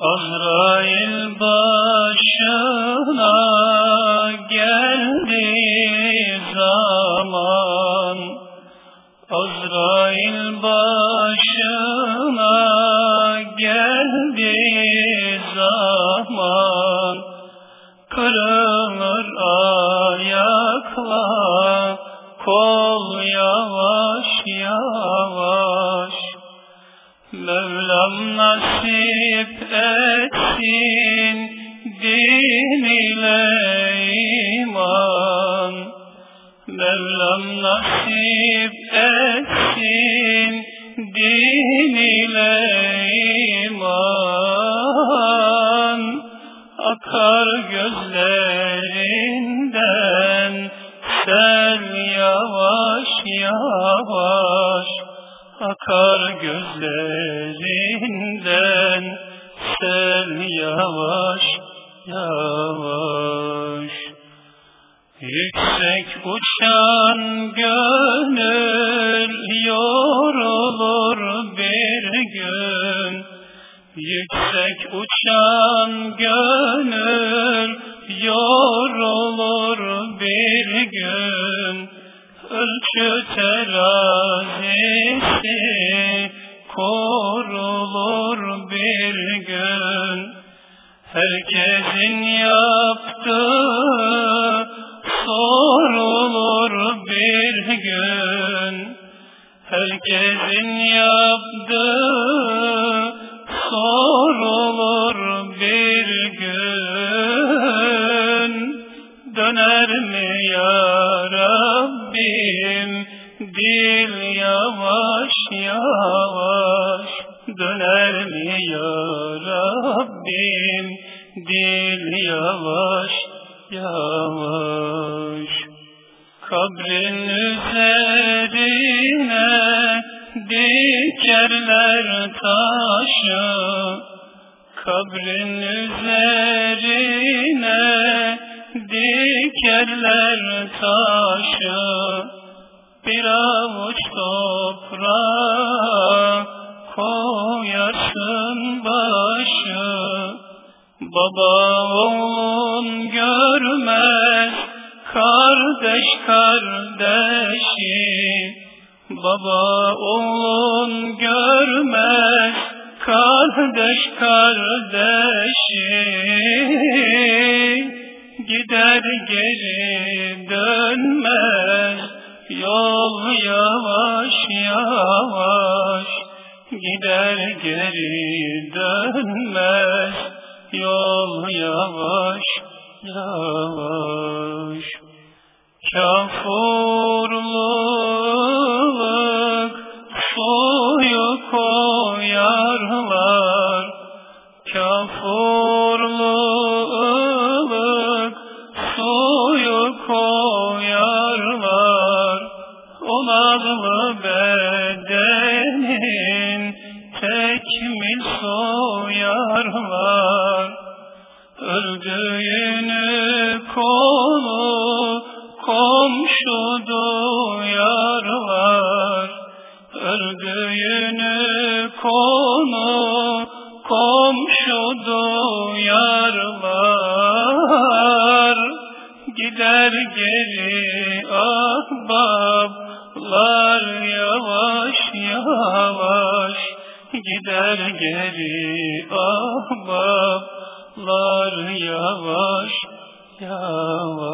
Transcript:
Azrail başına geldi zaman. Azrail başına geldi zaman. Kırılır Mevlam nasip etsin din ile iman. Mevlam nasip etsin din ile iman. Akar gözlerinden sel yavaş yavaş Akar gözlerinden. Sel yavaş yavaş. Yüksek uçan gönül yorulur bir gün. Yüksek uçan gönül yorulur bir gün. Ölçü terazisi Herkesin yaptığı sorulur bir gün. Herkesin yaptığı sorulur bir gün. Döner mi ya Rabbim? Dil yavaş yavaş Döner yavaş Kabrin üzerine dikerler taşı. Kabrin üzerine dikerler taşı. Bir avuç toprağa koyarsın başı Baba oğlun görmez kardeş kardeşi Baba oğlun görmez kardeş kardeşi Gider geri dönmez yol yavaş yavaş. Gider geri dönmez yol yavaş yavaş. Kafurluk suyu koyarlar Kafurluk suyu koyarlar Olalım bedenin? Tekmil soyarlar Öldüğünü konu komşu duyarlar Öldüğünü konu komşu duyarlar Gider geri ahbaplar yavaş yavaş. Gider geri Bulutlar yavaş yavaş